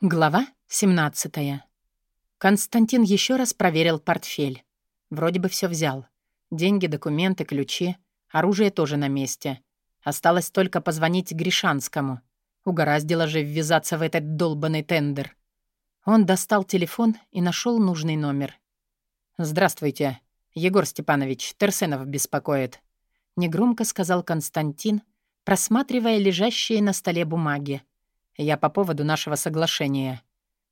Глава 17. Константин еще раз проверил портфель. Вроде бы все взял. Деньги, документы, ключи. Оружие тоже на месте. Осталось только позвонить Гришанскому. Угораздило же ввязаться в этот долбанный тендер. Он достал телефон и нашел нужный номер. «Здравствуйте. Егор Степанович, Терсенов беспокоит», — негромко сказал Константин, просматривая лежащие на столе бумаги. Я по поводу нашего соглашения.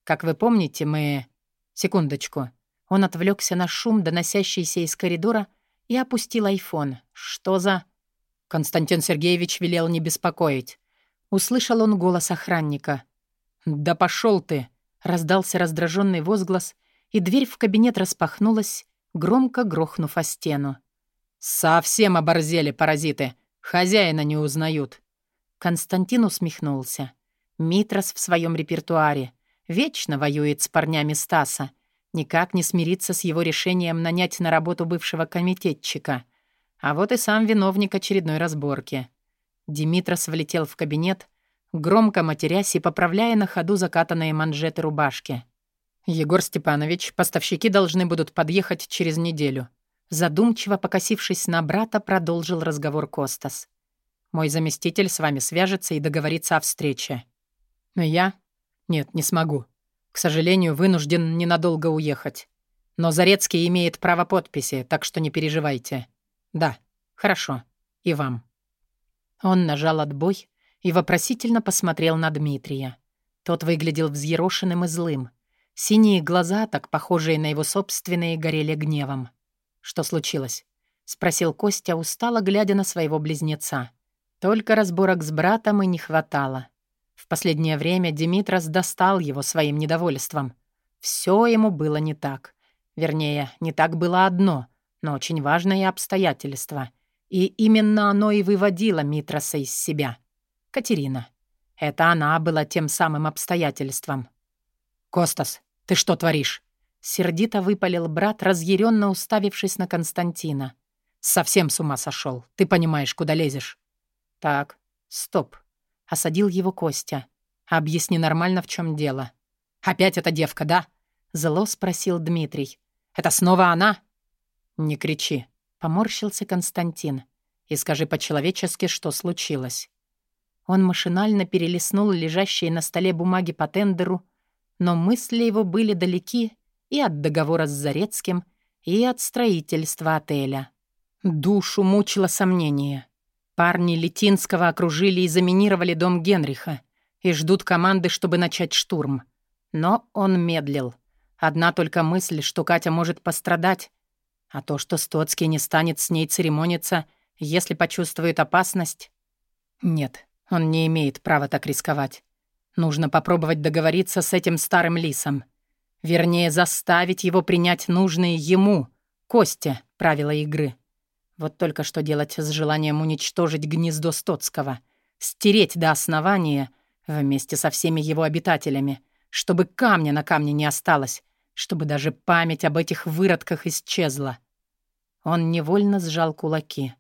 Как вы помните, мы... Секундочку. Он отвлекся на шум, доносящийся из коридора, и опустил айфон. Что за... Константин Сергеевич велел не беспокоить. Услышал он голос охранника. «Да пошел ты!» — раздался раздраженный возглас, и дверь в кабинет распахнулась, громко грохнув о стену. «Совсем оборзели паразиты! Хозяина не узнают!» Константин усмехнулся. Митрос в своем репертуаре. Вечно воюет с парнями Стаса. Никак не смирится с его решением нанять на работу бывшего комитетчика. А вот и сам виновник очередной разборки. Димитрос влетел в кабинет, громко матерясь и поправляя на ходу закатанные манжеты рубашки. «Егор Степанович, поставщики должны будут подъехать через неделю». Задумчиво покосившись на брата, продолжил разговор Костас. «Мой заместитель с вами свяжется и договорится о встрече». «Я? Нет, не смогу. К сожалению, вынужден ненадолго уехать. Но Зарецкий имеет право подписи, так что не переживайте. Да, хорошо. И вам». Он нажал отбой и вопросительно посмотрел на Дмитрия. Тот выглядел взъерошенным и злым. Синие глаза, так похожие на его собственные, горели гневом. «Что случилось?» — спросил Костя, устало глядя на своего близнеца. Только разборок с братом и не хватало. В последнее время Димитрос достал его своим недовольством. Все ему было не так. Вернее, не так было одно, но очень важное обстоятельство. И именно оно и выводило Митроса из себя. Катерина. Это она была тем самым обстоятельством. «Костас, ты что творишь?» Сердито выпалил брат, разъяренно уставившись на Константина. «Совсем с ума сошел. Ты понимаешь, куда лезешь». «Так, стоп. — осадил его Костя. «Объясни нормально, в чем дело». «Опять эта девка, да?» — зло спросил Дмитрий. «Это снова она?» «Не кричи», — поморщился Константин. «И скажи по-человечески, что случилось». Он машинально перелистнул лежащие на столе бумаги по тендеру, но мысли его были далеки и от договора с Зарецким, и от строительства отеля. Душу мучило сомнение. Парни Летинского окружили и заминировали дом Генриха и ждут команды, чтобы начать штурм. Но он медлил. Одна только мысль, что Катя может пострадать, а то, что Стоцкий не станет с ней церемониться, если почувствует опасность... Нет, он не имеет права так рисковать. Нужно попробовать договориться с этим старым лисом. Вернее, заставить его принять нужные ему, Косте, правила игры. Вот только что делать с желанием уничтожить гнездо Стоцкого, стереть до основания вместе со всеми его обитателями, чтобы камня на камне не осталось, чтобы даже память об этих выродках исчезла. Он невольно сжал кулаки.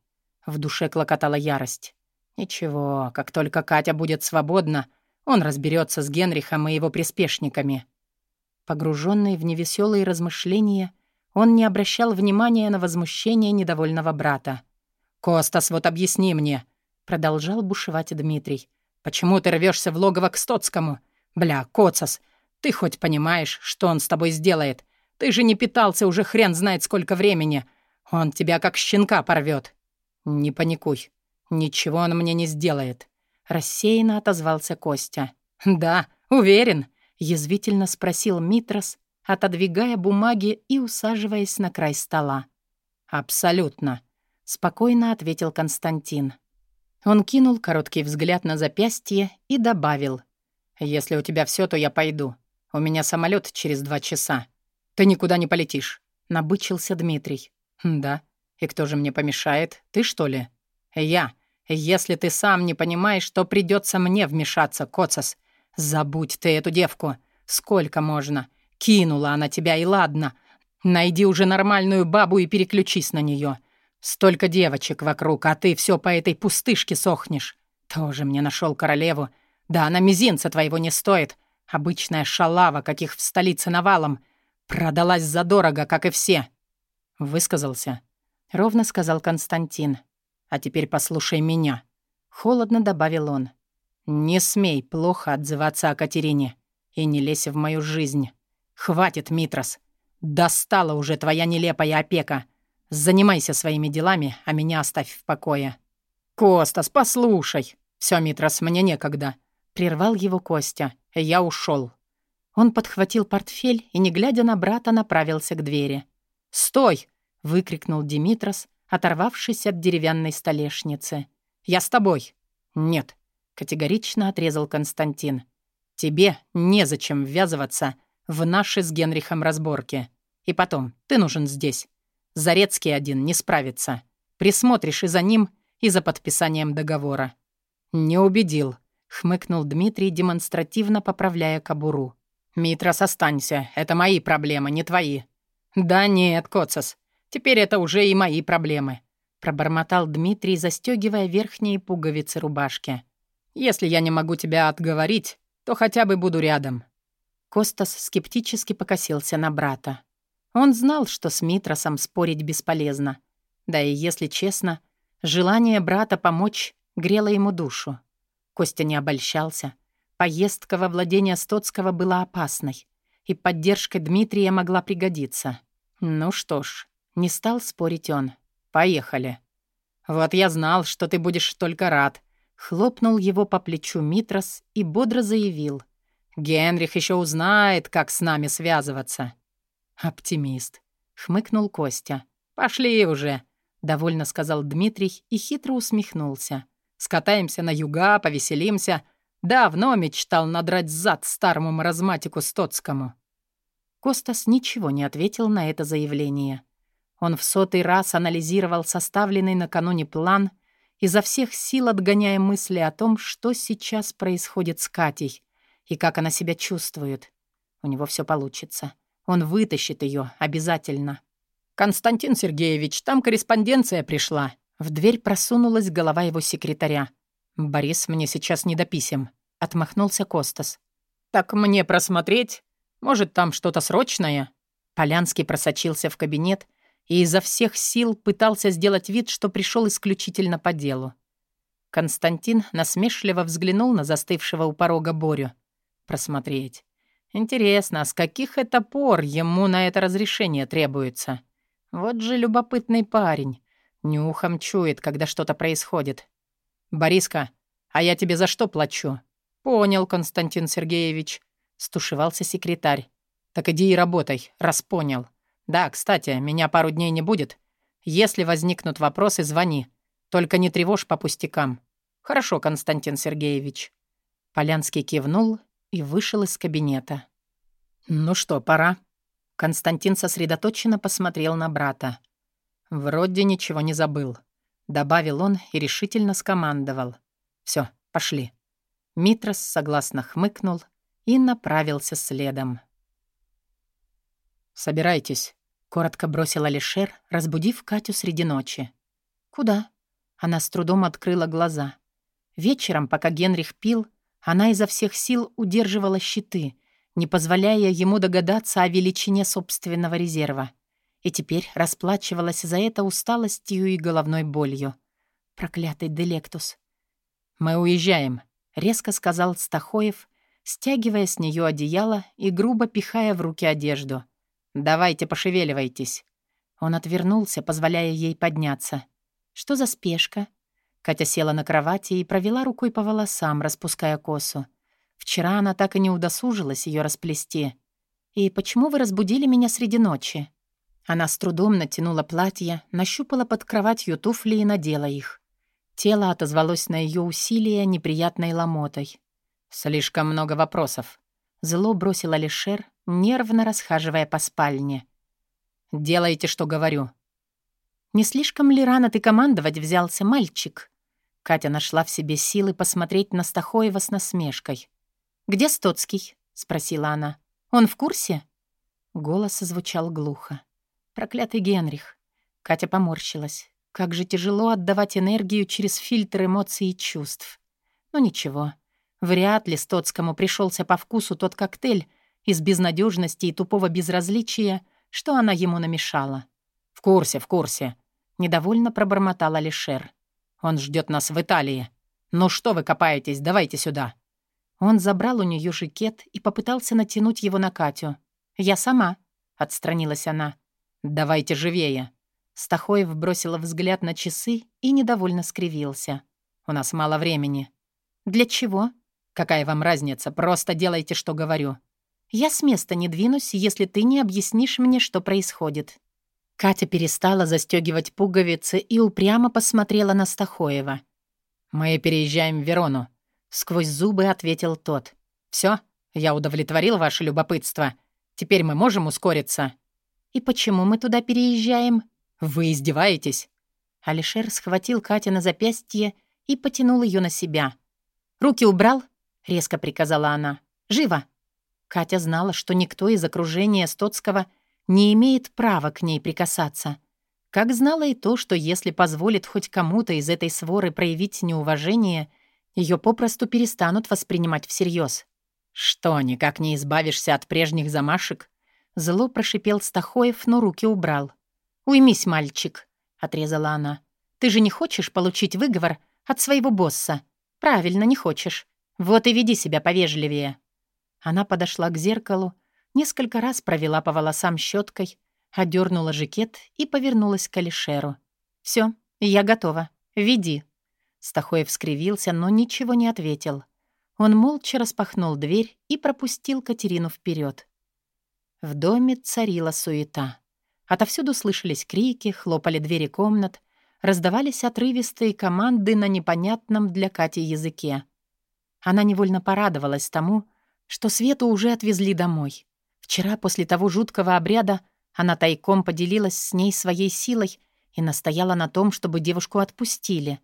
В душе клокотала ярость. Ничего, как только Катя будет свободна, он разберется с Генрихом и его приспешниками. Погруженный в невеселые размышления, он не обращал внимания на возмущение недовольного брата. «Костас, вот объясни мне», — продолжал бушевать Дмитрий. «Почему ты рвешься в логово к Стоцкому? Бля, Коцас, ты хоть понимаешь, что он с тобой сделает? Ты же не питался уже хрен знает сколько времени. Он тебя как щенка порвет. «Не паникуй. Ничего он мне не сделает», — рассеянно отозвался Костя. «Да, уверен», — язвительно спросил Митрос, отодвигая бумаги и усаживаясь на край стола. «Абсолютно», — спокойно ответил Константин. Он кинул короткий взгляд на запястье и добавил. «Если у тебя все, то я пойду. У меня самолет через два часа. Ты никуда не полетишь», — набычился Дмитрий. «Да. И кто же мне помешает? Ты, что ли?» «Я. Если ты сам не понимаешь, то придется мне вмешаться, Коцас. Забудь ты эту девку. Сколько можно? Кинула она тебя, и ладно. Найди уже нормальную бабу и переключись на нее. Столько девочек вокруг, а ты все по этой пустышке сохнешь. Тоже мне нашел королеву. Да она мизинца твоего не стоит, Обычная шалава, каких в столице навалом. Продалась задорого, как и все. Высказался. Ровно сказал Константин. А теперь послушай меня. Холодно добавил он. Не смей плохо отзываться о Катерине. И не лезь в мою жизнь. Хватит, Митрос. Достала уже твоя нелепая опека. Занимайся своими делами, а меня оставь в покое. Костас, послушай. Все, Митрос, мне некогда. Прервал его Костя. Я ушел. Он подхватил портфель и, не глядя на брата, направился к двери. «Стой!» — выкрикнул Димитрос, оторвавшись от деревянной столешницы. «Я с тобой!» «Нет», — категорично отрезал Константин. «Тебе незачем ввязываться в наши с Генрихом разборки. И потом, ты нужен здесь. Зарецкий один не справится. Присмотришь и за ним, и за подписанием договора». «Не убедил», — хмыкнул Дмитрий, демонстративно поправляя кобуру. «Митрос, останься. Это мои проблемы, не твои». «Да нет, Коцас, теперь это уже и мои проблемы», — пробормотал Дмитрий, застегивая верхние пуговицы рубашки. «Если я не могу тебя отговорить, то хотя бы буду рядом». Костас скептически покосился на брата. Он знал, что с Митросом спорить бесполезно. Да и, если честно, желание брата помочь грело ему душу. Костя не обольщался. Поездка во владение Стоцкого была опасной, и поддержка Дмитрия могла пригодиться. Ну что ж, не стал спорить он. Поехали. Вот я знал, что ты будешь только рад. Хлопнул его по плечу Митрос и бодро заявил. Генрих еще узнает, как с нами связываться. Оптимист. Хмыкнул Костя. Пошли уже. Довольно сказал Дмитрий и хитро усмехнулся. Скатаемся на юга, повеселимся. Давно мечтал надрать зад старому маразматику Стоцкому». Костас ничего не ответил на это заявление. Он в сотый раз анализировал составленный накануне план, изо всех сил отгоняя мысли о том, что сейчас происходит с Катей и как она себя чувствует. У него все получится. Он вытащит ее обязательно. «Константин Сергеевич, там корреспонденция пришла», в дверь просунулась голова его секретаря. «Борис, мне сейчас не до писем», — отмахнулся Костас. «Так мне просмотреть? Может, там что-то срочное?» Полянский просочился в кабинет и изо всех сил пытался сделать вид, что пришел исключительно по делу. Константин насмешливо взглянул на застывшего у порога Борю. «Просмотреть. Интересно, с каких это пор ему на это разрешение требуется? Вот же любопытный парень. Нюхом чует, когда что-то происходит. «Бориска, а я тебе за что плачу?» «Понял, Константин Сергеевич», — стушевался секретарь. «Так иди и работай, раз понял. Да, кстати, меня пару дней не будет. Если возникнут вопросы, звони. Только не тревожь по пустякам». «Хорошо, Константин Сергеевич». Полянский кивнул и вышел из кабинета. «Ну что, пора?» Константин сосредоточенно посмотрел на брата. «Вроде ничего не забыл», — добавил он и решительно скомандовал. «Всё, пошли». Митрос согласно хмыкнул и направился следом. «Собирайтесь», — коротко бросил Алишер, разбудив Катю среди ночи. «Куда?» Она с трудом открыла глаза. Вечером, пока Генрих пил, она изо всех сил удерживала щиты, не позволяя ему догадаться о величине собственного резерва и теперь расплачивалась за это усталостью и головной болью. Проклятый Делектус. «Мы уезжаем», — резко сказал Стахоев, стягивая с нее одеяло и грубо пихая в руки одежду. «Давайте, пошевеливайтесь». Он отвернулся, позволяя ей подняться. «Что за спешка?» Катя села на кровати и провела рукой по волосам, распуская косу. Вчера она так и не удосужилась ее расплести. «И почему вы разбудили меня среди ночи?» Она с трудом натянула платье, нащупала под кроватью туфли и надела их. Тело отозвалось на ее усилия неприятной ломотой. «Слишком много вопросов», — зло бросил Алишер, нервно расхаживая по спальне. «Делайте, что говорю». «Не слишком ли рано ты командовать взялся, мальчик?» Катя нашла в себе силы посмотреть на Стахоева с насмешкой. «Где Стоцкий?» — спросила она. «Он в курсе?» Голос звучал глухо. Проклятый Генрих. Катя поморщилась. Как же тяжело отдавать энергию через фильтр эмоций и чувств. Но ничего. Вряд ли Стоцкому пришелся по вкусу тот коктейль из безнадежности и тупого безразличия, что она ему намешала. «В курсе, в курсе», — недовольно пробормотал Алишер. «Он ждет нас в Италии. Ну что вы копаетесь, давайте сюда». Он забрал у нее жакет и попытался натянуть его на Катю. «Я сама», — отстранилась она. «Давайте живее». Стахоев бросила взгляд на часы и недовольно скривился. «У нас мало времени». «Для чего?» «Какая вам разница? Просто делайте, что говорю». «Я с места не двинусь, если ты не объяснишь мне, что происходит». Катя перестала застегивать пуговицы и упрямо посмотрела на Стахоева. «Мы переезжаем в Верону», — сквозь зубы ответил тот. «Всё, я удовлетворил ваше любопытство. Теперь мы можем ускориться». «И почему мы туда переезжаем?» «Вы издеваетесь?» Алишер схватил Катя на запястье и потянул ее на себя. «Руки убрал?» — резко приказала она. «Живо!» Катя знала, что никто из окружения Стоцкого не имеет права к ней прикасаться. Как знала и то, что если позволит хоть кому-то из этой своры проявить неуважение, ее попросту перестанут воспринимать всерьез. «Что, никак не избавишься от прежних замашек?» Зло прошипел Стахоев, но руки убрал. «Уймись, мальчик», — отрезала она. «Ты же не хочешь получить выговор от своего босса? Правильно, не хочешь. Вот и веди себя повежливее». Она подошла к зеркалу, несколько раз провела по волосам щеткой, одернула жакет и повернулась к Алишеру. «Все, я готова. Веди». Стахоев скривился, но ничего не ответил. Он молча распахнул дверь и пропустил Катерину вперед. В доме царила суета. Отовсюду слышались крики, хлопали двери комнат, раздавались отрывистые команды на непонятном для Кати языке. Она невольно порадовалась тому, что Свету уже отвезли домой. Вчера, после того жуткого обряда, она тайком поделилась с ней своей силой и настояла на том, чтобы девушку отпустили.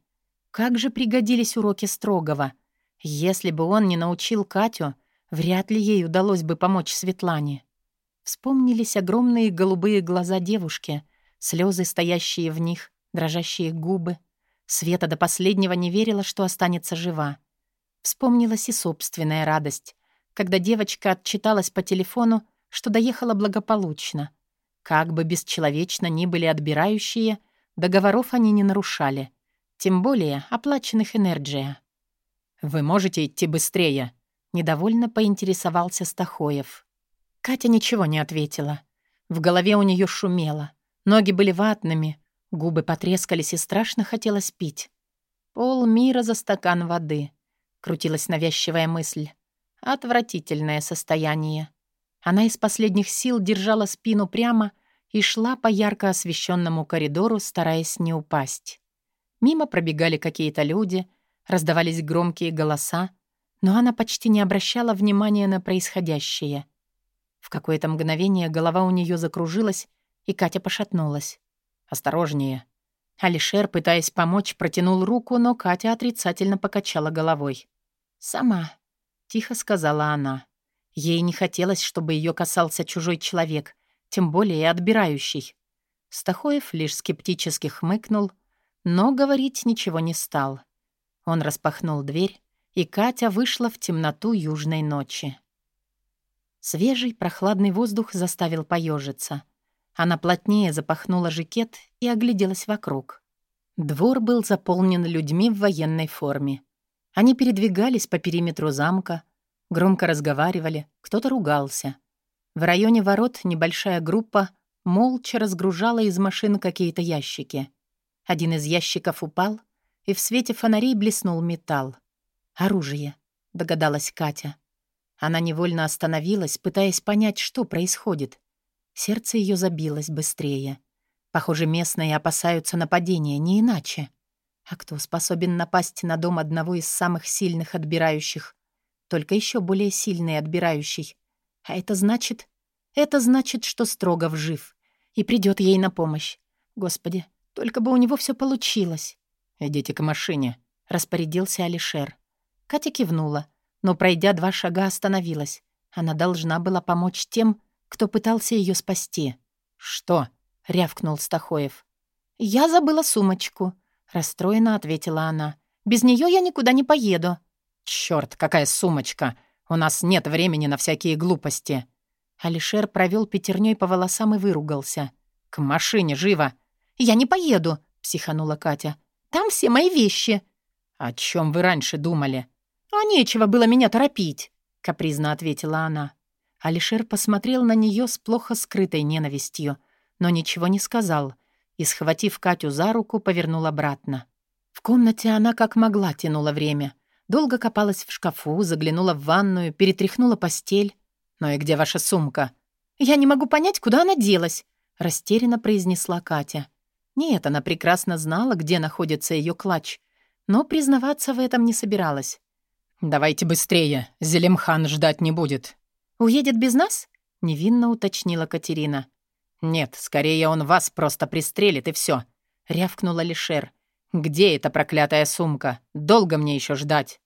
Как же пригодились уроки строгого. Если бы он не научил Катю, вряд ли ей удалось бы помочь Светлане. Вспомнились огромные голубые глаза девушки, слезы, стоящие в них, дрожащие губы. Света до последнего не верила, что останется жива. Вспомнилась и собственная радость, когда девочка отчиталась по телефону, что доехала благополучно. Как бы бесчеловечно ни были отбирающие, договоров они не нарушали. Тем более оплаченных Энерджия. «Вы можете идти быстрее?» — недовольно поинтересовался Стахоев. Катя ничего не ответила. В голове у нее шумело. Ноги были ватными, губы потрескались и страшно хотелось пить. Пол мира за стакан воды. Крутилась навязчивая мысль. Отвратительное состояние. Она из последних сил держала спину прямо и шла по ярко освещенному коридору, стараясь не упасть. Мимо пробегали какие-то люди, раздавались громкие голоса, но она почти не обращала внимания на происходящее — в какое-то мгновение голова у нее закружилась, и Катя пошатнулась. «Осторожнее». Алишер, пытаясь помочь, протянул руку, но Катя отрицательно покачала головой. «Сама», — тихо сказала она. Ей не хотелось, чтобы ее касался чужой человек, тем более отбирающий. Стахоев лишь скептически хмыкнул, но говорить ничего не стал. Он распахнул дверь, и Катя вышла в темноту южной ночи. Свежий, прохладный воздух заставил поежиться. Она плотнее запахнула жакет и огляделась вокруг. Двор был заполнен людьми в военной форме. Они передвигались по периметру замка, громко разговаривали, кто-то ругался. В районе ворот небольшая группа молча разгружала из машин какие-то ящики. Один из ящиков упал, и в свете фонарей блеснул металл. «Оружие», — догадалась Катя. Она невольно остановилась, пытаясь понять, что происходит. Сердце ее забилось быстрее. Похоже, местные опасаются нападения, не иначе. А кто способен напасть на дом одного из самых сильных отбирающих? Только еще более сильный отбирающий. А это значит... Это значит, что Строгов жив. И придет ей на помощь. Господи, только бы у него все получилось. «Идите к машине», — распорядился Алишер. Катя кивнула но, пройдя два шага, остановилась. Она должна была помочь тем, кто пытался ее спасти. «Что?» — рявкнул Стахоев. «Я забыла сумочку», — расстроенно ответила она. «Без нее я никуда не поеду». «Чёрт, какая сумочка! У нас нет времени на всякие глупости!» Алишер провёл пятерней по волосам и выругался. «К машине, живо!» «Я не поеду!» — психанула Катя. «Там все мои вещи!» «О чём вы раньше думали?» «А нечего было меня торопить!» — капризно ответила она. Алишер посмотрел на неё с плохо скрытой ненавистью, но ничего не сказал и, схватив Катю за руку, повернул обратно. В комнате она как могла тянула время. Долго копалась в шкафу, заглянула в ванную, перетряхнула постель. «Ну и где ваша сумка?» «Я не могу понять, куда она делась», — растерянно произнесла Катя. Нет, она прекрасно знала, где находится ее клатч, но признаваться в этом не собиралась. «Давайте быстрее, Зелимхан ждать не будет». «Уедет без нас?» — невинно уточнила Катерина. «Нет, скорее он вас просто пристрелит, и все, рявкнула Лишер. «Где эта проклятая сумка? Долго мне еще ждать?»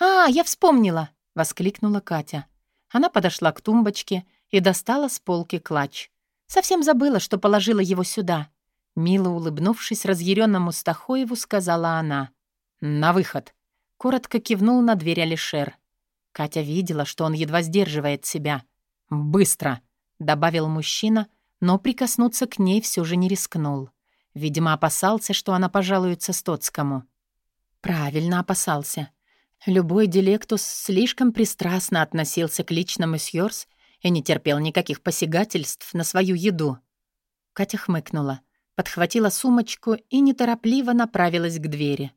«А, я вспомнила!» — воскликнула Катя. Она подошла к тумбочке и достала с полки клатч. Совсем забыла, что положила его сюда. Мило улыбнувшись разъяренному Стахоеву, сказала она. «На выход!» Коротко кивнул на дверь Алишер. Катя видела, что он едва сдерживает себя. «Быстро!» — добавил мужчина, но прикоснуться к ней все же не рискнул. Видимо, опасался, что она пожалуется Стоцкому. Правильно опасался. Любой дилектус слишком пристрастно относился к личному Сьорс и не терпел никаких посягательств на свою еду. Катя хмыкнула, подхватила сумочку и неторопливо направилась к двери.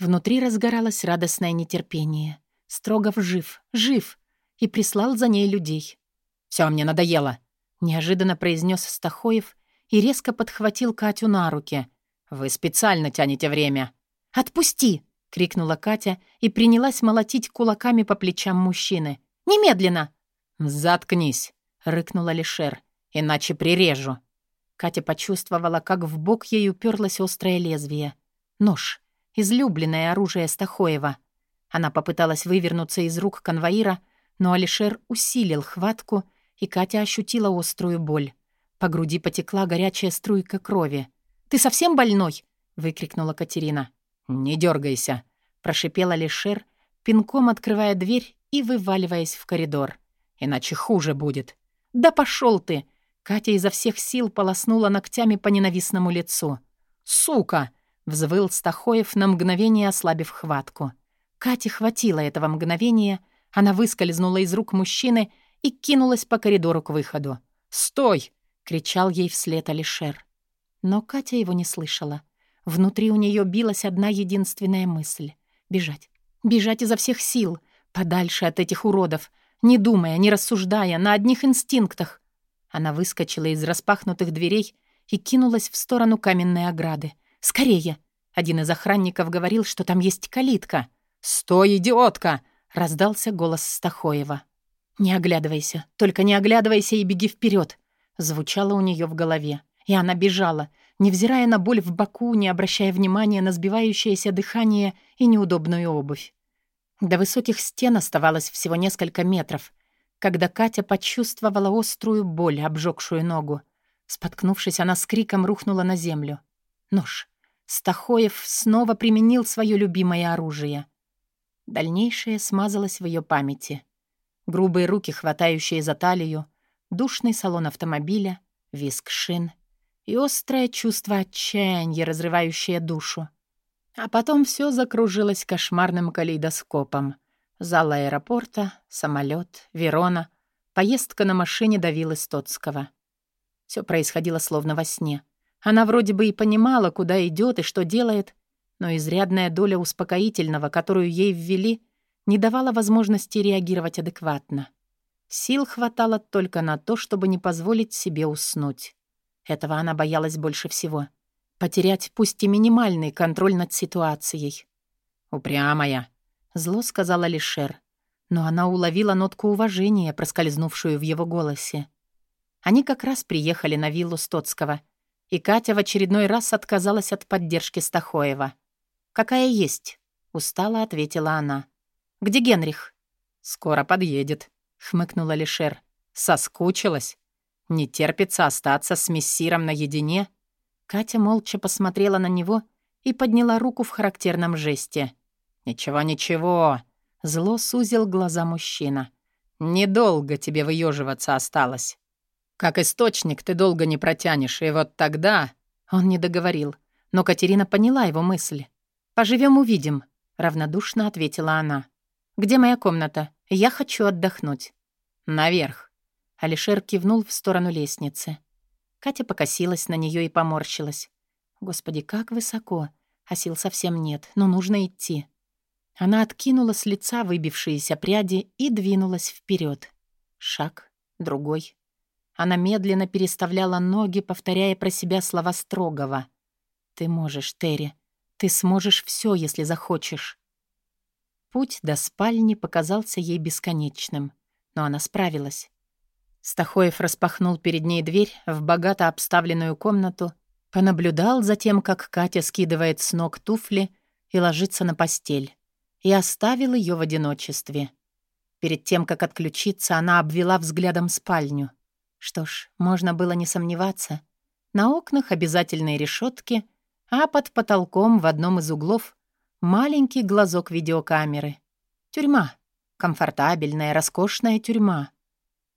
Внутри разгоралось радостное нетерпение. Строгов жив, жив, и прислал за ней людей. «Всё, мне надоело», — неожиданно произнес Стахоев и резко подхватил Катю на руки. «Вы специально тянете время». «Отпусти!» — крикнула Катя и принялась молотить кулаками по плечам мужчины. «Немедленно!» «Заткнись!» — рыкнула Лишер. «Иначе прирежу!» Катя почувствовала, как в бок ей уперлось острое лезвие. Нож. Излюбленное оружие Стахоева. Она попыталась вывернуться из рук конвоира, но Алишер усилил хватку, и Катя ощутила острую боль. По груди потекла горячая струйка крови. «Ты совсем больной?» — выкрикнула Катерина. «Не дергайся», — прошипела Лишер, пинком открывая дверь и вываливаясь в коридор. «Иначе хуже будет». «Да пошел ты!» Катя изо всех сил полоснула ногтями по ненавистному лицу. «Сука!» — взвыл Стахоев на мгновение ослабив хватку. Кате хватило этого мгновения, она выскользнула из рук мужчины и кинулась по коридору к выходу. «Стой!» Кричал ей вслед Алишер. Но Катя его не слышала. Внутри у нее билась одна единственная мысль — бежать. Бежать изо всех сил, подальше от этих уродов, не думая, не рассуждая, на одних инстинктах. Она выскочила из распахнутых дверей и кинулась в сторону каменной ограды. «Скорее!» Один из охранников говорил, что там есть калитка. «Стой, идиотка!» — раздался голос Стахоева. «Не оглядывайся, только не оглядывайся и беги вперед звучало у нее в голове. И она бежала, невзирая на боль в боку, не обращая внимания на сбивающееся дыхание и неудобную обувь. До высоких стен оставалось всего несколько метров, когда Катя почувствовала острую боль, обжегшую ногу. Споткнувшись, она с криком рухнула на землю. Нож. Стахоев снова применил свое любимое оружие. Дальнейшее смазалось в ее памяти. Грубые руки, хватающие за талию, душный салон автомобиля, виск шин и острое чувство отчаяния, разрывающее душу. А потом все закружилось кошмарным калейдоскопом. Зал аэропорта, самолет, Верона, поездка на машине до виллы Стоцкого. Все происходило словно во сне. Она вроде бы и понимала, куда идет и что делает, но изрядная доля успокоительного, которую ей ввели, не давала возможности реагировать адекватно. Сил хватало только на то, чтобы не позволить себе уснуть. Этого она боялась больше всего. Потерять пусть и минимальный контроль над ситуацией. «Упрямая», — зло сказала Лишер. Но она уловила нотку уважения, проскользнувшую в его голосе. Они как раз приехали на виллу Стоцкого, и Катя в очередной раз отказалась от поддержки Стахоева. «Какая есть?» — устало ответила она. «Где Генрих?» «Скоро подъедет», хмыкнула Лишер. Соскучилась? Не терпится остаться с мессиром наедине? Катя молча посмотрела на него и подняла руку в характерном жесте. «Ничего, ничего», Зло сузил глаза мужчина. «Недолго тебе выеживаться осталось. Как источник ты долго не протянешь, и вот тогда...» Он не договорил, но Катерина поняла его мысль. «Поживем увидим», — равнодушно ответила она. «Где моя комната? Я хочу отдохнуть». «Наверх». Алишер кивнул в сторону лестницы. Катя покосилась на нее и поморщилась. «Господи, как высоко! А сил совсем нет, но нужно идти». Она откинула с лица выбившиеся пряди и двинулась вперед. Шаг, другой. Она медленно переставляла ноги, повторяя про себя слова строгого. «Ты можешь, Терри. Ты сможешь все, если захочешь». Путь до спальни показался ей бесконечным, но она справилась. Стахоев распахнул перед ней дверь в богато обставленную комнату, понаблюдал за тем, как Катя скидывает с ног туфли и ложится на постель, и оставил ее в одиночестве. Перед тем, как отключиться, она обвела взглядом спальню. Что ж, можно было не сомневаться. На окнах обязательные решетки, а под потолком в одном из углов маленький глазок видеокамеры. Тюрьма. Комфортабельная, роскошная тюрьма.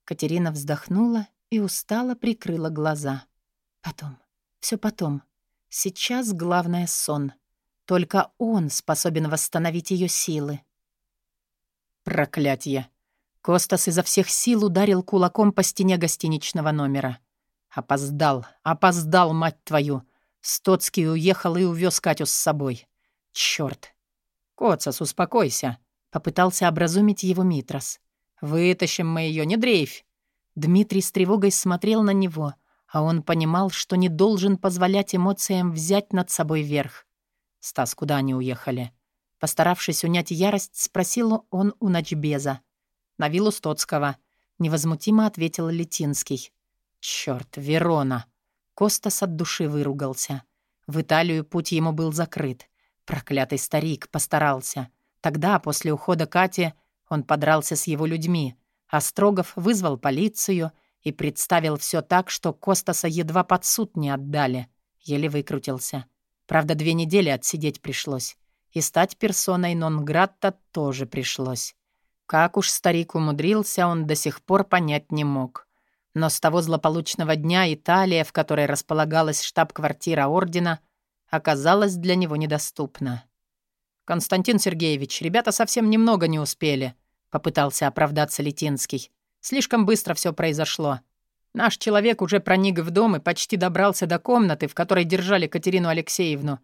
Катерина вздохнула и устало прикрыла глаза. Потом. все потом. Сейчас главное — сон. Только он способен восстановить ее силы. Проклятье! Костас изо всех сил ударил кулаком по стене гостиничного номера. Опоздал, опоздал, мать твою! Стоцкий уехал и увез Катю с собой. Чёрт! Коцас, успокойся! Попытался образумить его Митрос. «Вытащим мы ее, не дрейфь!» Дмитрий с тревогой смотрел на него, а он понимал, что не должен позволять эмоциям взять над собой верх. «Стас, куда они уехали?» Постаравшись унять ярость, спросил он у ночбеза. «На виллу Стоцкого», — невозмутимо ответил Летинский. «Чёрт, Верона!» Костас от души выругался. В Италию путь ему был закрыт. Проклятый старик постарался. Тогда, после ухода Кати, он подрался с его людьми, а Строгов вызвал полицию и представил все так, что Костаса едва под суд не отдали. Еле выкрутился. Правда, две недели отсидеть пришлось. И стать персоной нон-гратта тоже пришлось. Как уж старик умудрился, он до сих пор понять не мог. Но с того злополучного дня Италия, в которой располагалась штаб-квартира Ордена, оказалась для него недоступна. «Константин Сергеевич, ребята совсем немного не успели», — попытался оправдаться Летинский. «Слишком быстро все произошло. Наш человек уже проник в дом и почти добрался до комнаты, в которой держали Катерину Алексеевну.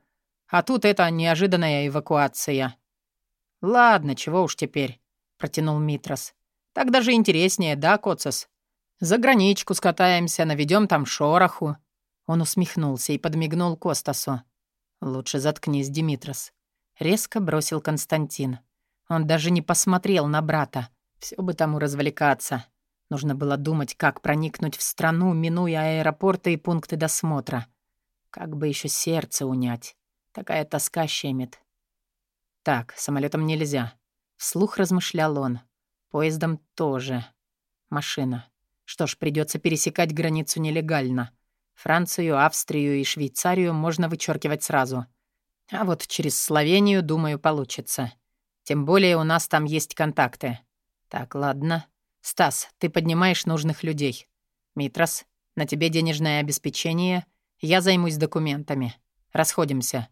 А тут это неожиданная эвакуация». «Ладно, чего уж теперь», — протянул Митрос. «Так даже интереснее, да, Коцес? За граничку скатаемся, наведем там шороху». Он усмехнулся и подмигнул Костасу. «Лучше заткнись, Димитрос. Резко бросил Константин. Он даже не посмотрел на брата. Все бы тому развлекаться. Нужно было думать, как проникнуть в страну, минуя аэропорты и пункты досмотра. Как бы еще сердце унять. Такая тоска щемит. Так, самолетом нельзя. Вслух размышлял он. Поездом тоже. Машина. Что ж, придется пересекать границу нелегально. Францию, Австрию и Швейцарию можно вычеркивать сразу — а вот через Словению, думаю, получится. Тем более у нас там есть контакты. Так, ладно. Стас, ты поднимаешь нужных людей. Митрос, на тебе денежное обеспечение. Я займусь документами. Расходимся.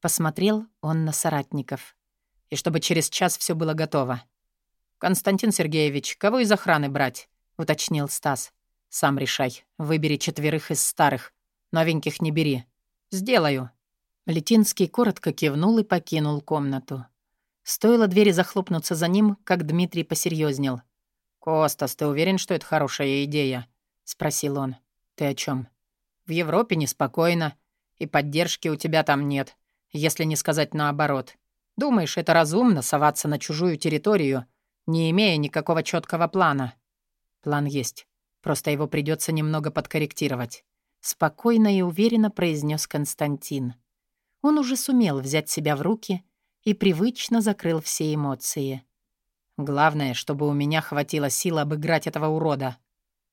Посмотрел он на соратников. И чтобы через час все было готово. «Константин Сергеевич, кого из охраны брать?» — уточнил Стас. «Сам решай. Выбери четверых из старых. Новеньких не бери. Сделаю», Летинский коротко кивнул и покинул комнату. Стоило двери захлопнуться за ним, как Дмитрий посерьезнел. «Костас, ты уверен, что это хорошая идея?» — спросил он. «Ты о чем? «В Европе неспокойно, и поддержки у тебя там нет, если не сказать наоборот. Думаешь, это разумно соваться на чужую территорию, не имея никакого четкого плана?» «План есть, просто его придется немного подкорректировать», — спокойно и уверенно произнес Константин. Он уже сумел взять себя в руки и привычно закрыл все эмоции. Главное, чтобы у меня хватило сил обыграть этого урода.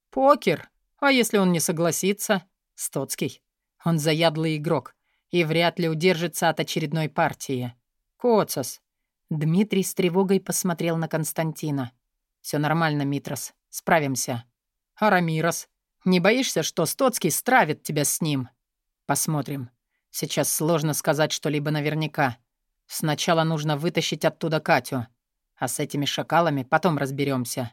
Покер? А если он не согласится? Стоцкий. Он заядлый игрок и вряд ли удержится от очередной партии. Коцас. Дмитрий с тревогой посмотрел на Константина. Все нормально, Митрос. Справимся». «Арамирос, не боишься, что Стоцкий стравит тебя с ним?» «Посмотрим. Сейчас сложно сказать что-либо наверняка. Сначала нужно вытащить оттуда Катю. А с этими шакалами потом разберемся.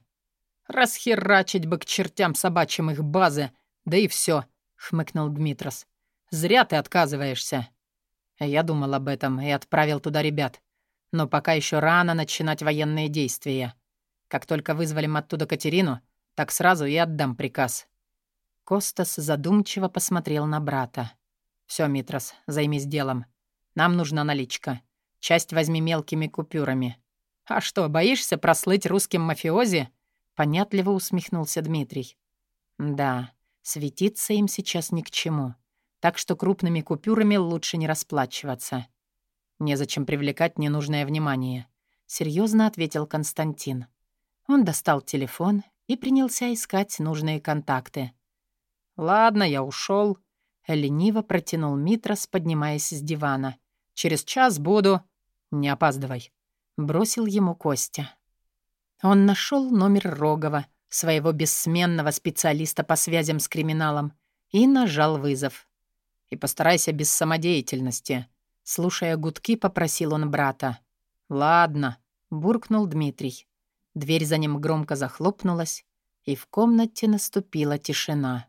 «Расхерачить бы к чертям собачьим их базы, да и все, хмыкнул Дмитрос. «Зря ты отказываешься». Я думал об этом и отправил туда ребят. Но пока еще рано начинать военные действия. Как только вызволим оттуда Катерину, так сразу и отдам приказ». Костас задумчиво посмотрел на брата. Все, Митрос, займись делом. Нам нужна наличка. Часть возьми мелкими купюрами. А что, боишься прослыть русским мафиози?» Понятливо усмехнулся Дмитрий. «Да, светиться им сейчас ни к чему. Так что крупными купюрами лучше не расплачиваться. Незачем привлекать ненужное внимание», — серьезно ответил Константин. Он достал телефон и принялся искать нужные контакты. «Ладно, я ушел. лениво протянул Митрос, поднимаясь с дивана. «Через час буду. Не опаздывай», — бросил ему Костя. Он нашел номер Рогова, своего бессменного специалиста по связям с криминалом, и нажал вызов. «И постарайся без самодеятельности», — слушая гудки, попросил он брата. «Ладно», — буркнул Дмитрий. Дверь за ним громко захлопнулась, и в комнате наступила тишина.